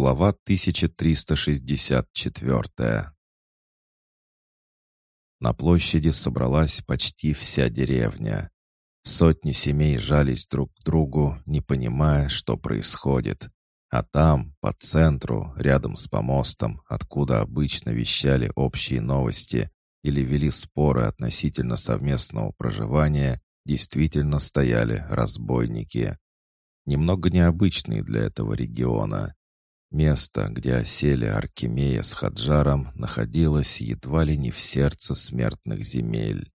Глава 1364 На площади собралась почти вся деревня. Сотни семей жались друг к другу, не понимая, что происходит. А там, по центру, рядом с помостом, откуда обычно вещали общие новости или вели споры относительно совместного проживания, действительно стояли разбойники. Немного необычные для этого региона. Место, где осели Аркемия с Хаджаром, находилось едва ли не в сердце смертных земель.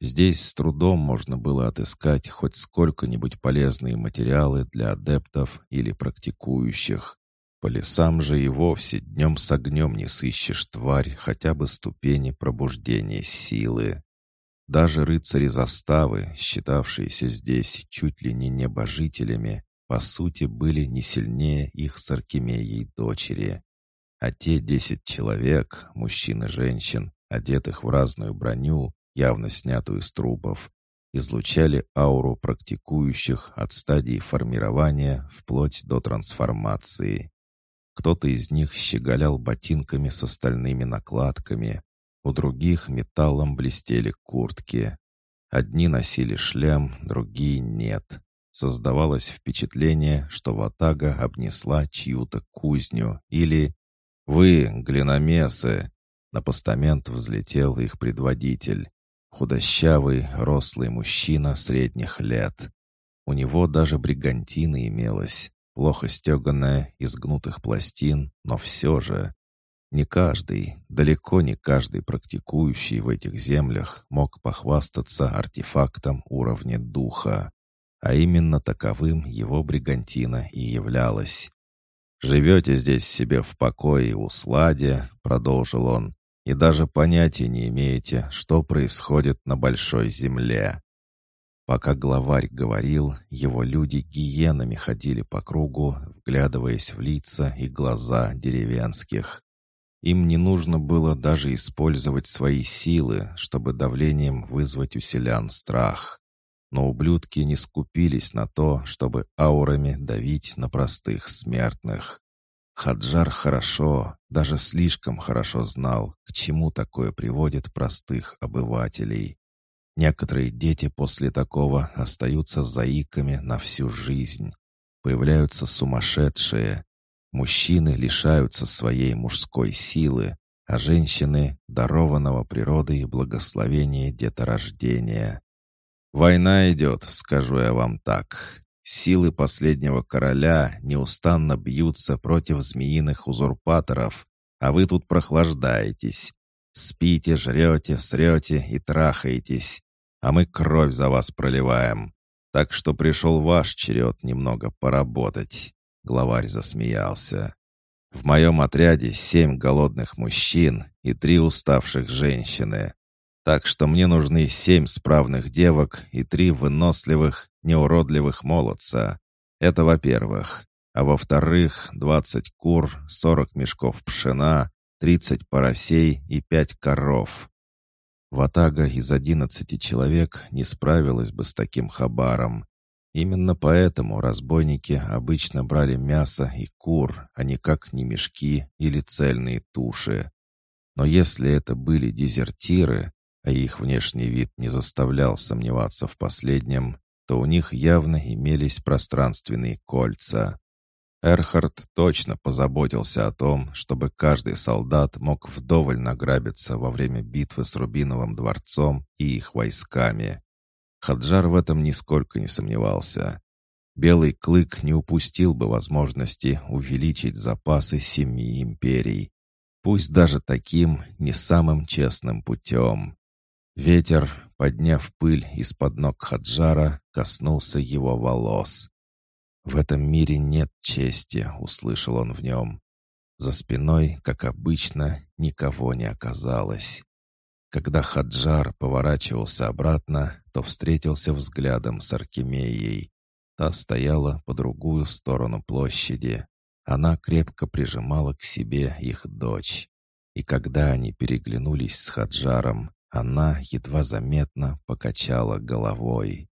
Здесь с трудом можно было отыскать хоть сколько-нибудь полезные материалы для адептов или практикующих. По лесам же и вовсе днем с огнем не сыщешь тварь хотя бы ступени пробуждения силы. Даже рыцари заставы, считавшиеся здесь чуть ли не небожителями, по сути, были не сильнее их с Аркемией дочери. А те десять человек, мужчин и женщин, одетых в разную броню, явно снятую с трупов, излучали ауру практикующих от стадии формирования вплоть до трансформации. Кто-то из них щеголял ботинками с остальными накладками, у других металлом блестели куртки. Одни носили шлем, другие нет. Создавалось впечатление, что Ватага обнесла чью-то кузню или «Вы, глиномесы!» На постамент взлетел их предводитель. Худощавый, рослый мужчина средних лет. У него даже бригантина имелась, плохо стеганная, из гнутых пластин, но все же. Не каждый, далеко не каждый практикующий в этих землях мог похвастаться артефактом уровня духа а именно таковым его бригантина и являлась. «Живете здесь себе в покое и усладе», — продолжил он, «и даже понятия не имеете, что происходит на большой земле». Пока главарь говорил, его люди гиенами ходили по кругу, вглядываясь в лица и глаза деревенских. Им не нужно было даже использовать свои силы, чтобы давлением вызвать у селян страх. Но ублюдки не скупились на то, чтобы аурами давить на простых смертных. Хаджар хорошо, даже слишком хорошо знал, к чему такое приводит простых обывателей. Некоторые дети после такого остаются заиками на всю жизнь. Появляются сумасшедшие. Мужчины лишаются своей мужской силы, а женщины — дарованного природой благословения деторождения. «Война идет, скажу я вам так. Силы последнего короля неустанно бьются против змеиных узурпаторов, а вы тут прохлаждаетесь. Спите, жрете, срете и трахаетесь, а мы кровь за вас проливаем. Так что пришел ваш черед немного поработать». Главарь засмеялся. «В моем отряде семь голодных мужчин и три уставших женщины. Так что мне нужны семь справных девок и три выносливых, неуродливых молодца. Это во-первых. А во-вторых, двадцать кур, сорок мешков пшена, тридцать поросей и пять коров. Ватага из одиннадцати человек не справилась бы с таким хабаром. Именно поэтому разбойники обычно брали мясо и кур, а никак не мешки или цельные туши. Но если это были дезертиры, а их внешний вид не заставлял сомневаться в последнем, то у них явно имелись пространственные кольца. Эрхард точно позаботился о том, чтобы каждый солдат мог вдоволь награбиться во время битвы с Рубиновым дворцом и их войсками. Хаджар в этом нисколько не сомневался. Белый клык не упустил бы возможности увеличить запасы семи империй, пусть даже таким не самым честным путем. Ветер, подняв пыль из-под ног Хаджара, коснулся его волос. «В этом мире нет чести», — услышал он в нем. За спиной, как обычно, никого не оказалось. Когда Хаджар поворачивался обратно, то встретился взглядом с Аркемией. Та стояла по другую сторону площади. Она крепко прижимала к себе их дочь. И когда они переглянулись с Хаджаром, она едва заметно покачала головой.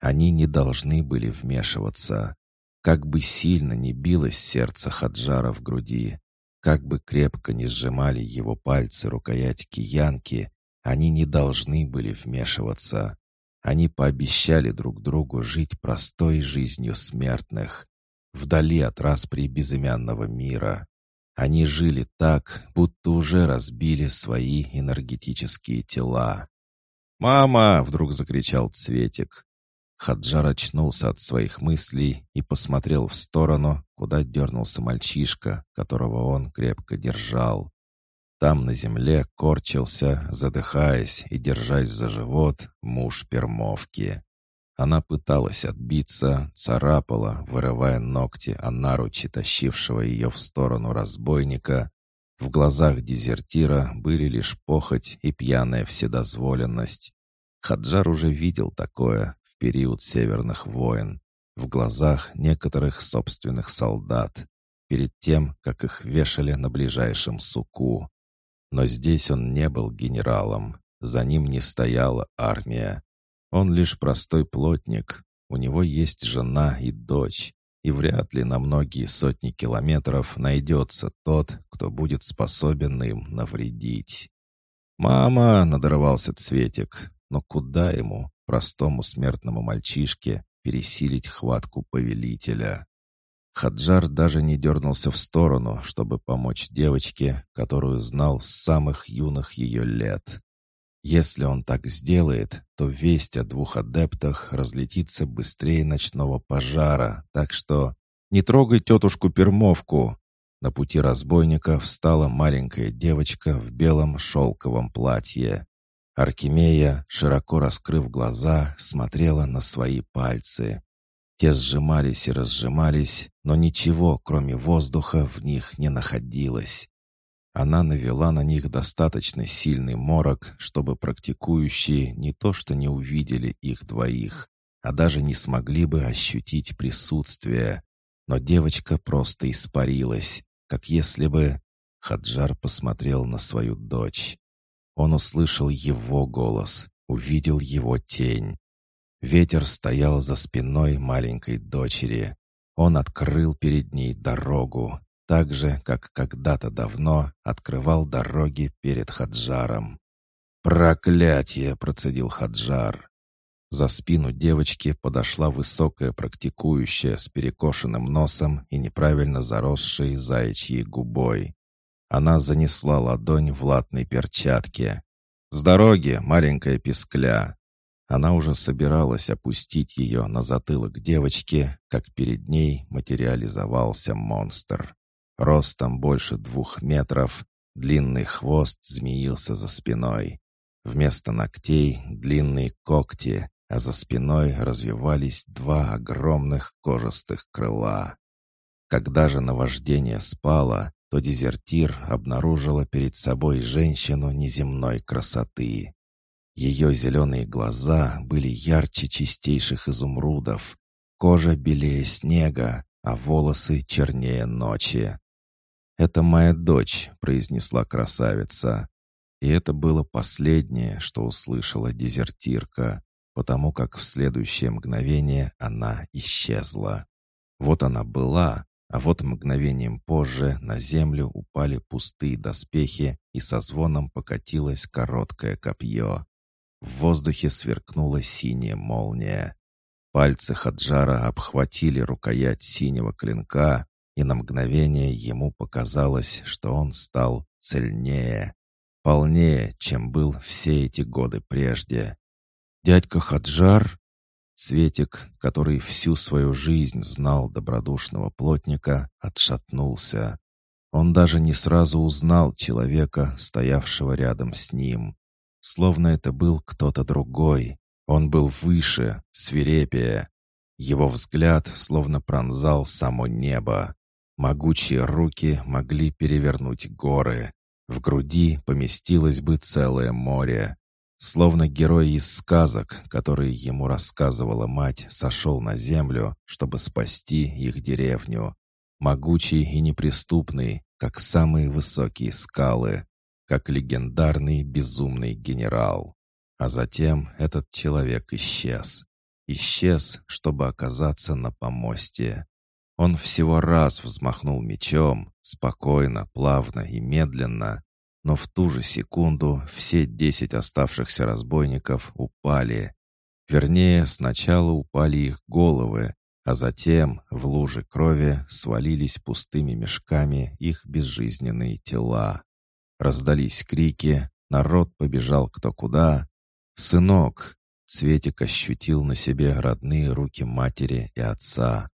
Они не должны были вмешиваться. Как бы сильно не билось сердце Хаджара в груди, как бы крепко не сжимали его пальцы рукоятки Янки, они не должны были вмешиваться. Они пообещали друг другу жить простой жизнью смертных, вдали от распри безымянного мира. Они жили так, будто уже разбили свои энергетические тела. «Мама!» — вдруг закричал Цветик. Хаджар очнулся от своих мыслей и посмотрел в сторону, куда дернулся мальчишка, которого он крепко держал. Там на земле корчился, задыхаясь и держась за живот, муж Пермовки. Она пыталась отбиться, царапала, вырывая ногти о наручи тащившего ее в сторону разбойника. В глазах дезертира были лишь похоть и пьяная вседозволенность. Хаджар уже видел такое в период северных войн, в глазах некоторых собственных солдат, перед тем, как их вешали на ближайшем суку. Но здесь он не был генералом, за ним не стояла армия. Он лишь простой плотник, у него есть жена и дочь, и вряд ли на многие сотни километров найдется тот, кто будет способен им навредить. «Мама!» — надрывался Цветик. Но куда ему, простому смертному мальчишке, пересилить хватку повелителя? Хаджар даже не дернулся в сторону, чтобы помочь девочке, которую знал с самых юных ее лет. Если он так сделает, то весть о двух адептах разлетится быстрее ночного пожара, так что «Не трогай тетушку Пермовку!» На пути разбойника встала маленькая девочка в белом шелковом платье. Аркемия, широко раскрыв глаза, смотрела на свои пальцы. Те сжимались и разжимались, но ничего, кроме воздуха, в них не находилось. Она навела на них достаточно сильный морок, чтобы практикующие не то что не увидели их двоих, а даже не смогли бы ощутить присутствие. Но девочка просто испарилась, как если бы... Хаджар посмотрел на свою дочь. Он услышал его голос, увидел его тень. Ветер стоял за спиной маленькой дочери. Он открыл перед ней дорогу, так же, как когда-то давно открывал дороги перед Хаджаром. «Проклятие!» — процедил Хаджар. За спину девочки подошла высокая практикующая с перекошенным носом и неправильно заросшей заячьей губой. Она занесла ладонь в латной перчатке. «С дороги, маленькая пескля!» Она уже собиралась опустить ее на затылок девочки, как перед ней материализовался монстр. Ростом больше двух метров, длинный хвост змеился за спиной. Вместо ногтей — длинные когти, а за спиной развивались два огромных кожистых крыла. Когда же наваждение спало, то дезертир обнаружила перед собой женщину неземной красоты. Ее зеленые глаза были ярче чистейших изумрудов, кожа белее снега, а волосы чернее ночи. «Это моя дочь», — произнесла красавица. И это было последнее, что услышала дезертирка, потому как в следующее мгновение она исчезла. Вот она была, а вот мгновением позже на землю упали пустые доспехи и со звоном покатилось короткое копье. В воздухе сверкнула синяя молния. Пальцы Хаджара обхватили рукоять синего клинка, и на мгновение ему показалось, что он стал цельнее, полнее, чем был все эти годы прежде. «Дядька Хаджар?» Цветик, который всю свою жизнь знал добродушного плотника, отшатнулся. Он даже не сразу узнал человека, стоявшего рядом с ним словно это был кто-то другой. Он был выше, свирепее. Его взгляд словно пронзал само небо. Могучие руки могли перевернуть горы. В груди поместилось бы целое море. Словно герой из сказок, которые ему рассказывала мать, сошел на землю, чтобы спасти их деревню. Могучий и неприступный, как самые высокие скалы как легендарный безумный генерал. А затем этот человек исчез. Исчез, чтобы оказаться на помосте. Он всего раз взмахнул мечом, спокойно, плавно и медленно, но в ту же секунду все десять оставшихся разбойников упали. Вернее, сначала упали их головы, а затем в луже крови свалились пустыми мешками их безжизненные тела. Раздались крики, народ побежал кто куда. «Сынок!» — Цветик ощутил на себе родные руки матери и отца.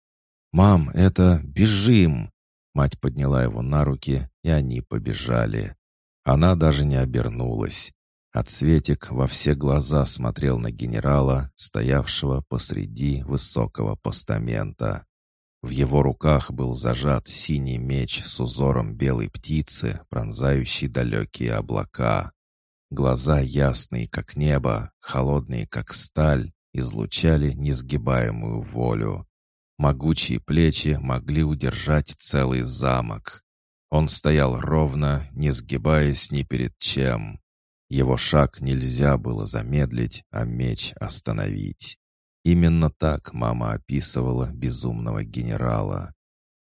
«Мам, это бежим!» Мать подняла его на руки, и они побежали. Она даже не обернулась. А Цветик во все глаза смотрел на генерала, стоявшего посреди высокого постамента. В его руках был зажат синий меч с узором белой птицы, пронзающей далекие облака. Глаза ясные, как небо, холодные, как сталь, излучали несгибаемую волю. Могучие плечи могли удержать целый замок. Он стоял ровно, не сгибаясь ни перед чем. Его шаг нельзя было замедлить, а меч остановить. Именно так мама описывала безумного генерала.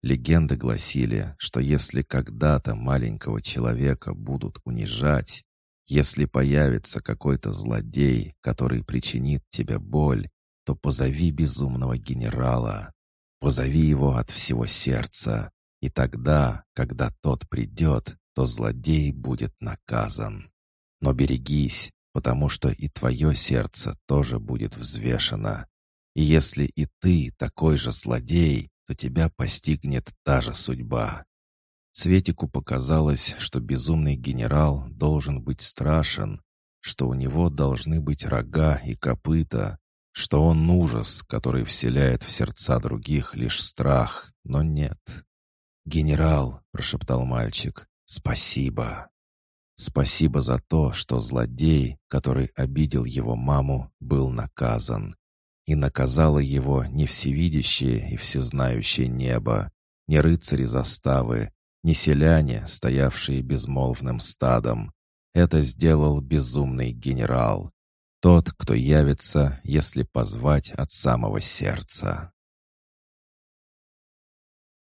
Легенды гласили, что если когда-то маленького человека будут унижать, если появится какой-то злодей, который причинит тебе боль, то позови безумного генерала. Позови его от всего сердца. И тогда, когда тот придет, то злодей будет наказан. Но берегись, потому что и твое сердце тоже будет взвешено. И если и ты такой же злодей, то тебя постигнет та же судьба. Цветику показалось, что безумный генерал должен быть страшен, что у него должны быть рога и копыта, что он ужас, который вселяет в сердца других лишь страх, но нет. «Генерал», — прошептал мальчик, — «спасибо». Спасибо за то, что злодей, который обидел его маму, был наказан. И наказало его не всевидящее и всезнающее небо, не рыцари заставы, не селяне, стоявшие безмолвным стадом. Это сделал безумный генерал. Тот, кто явится, если позвать от самого сердца.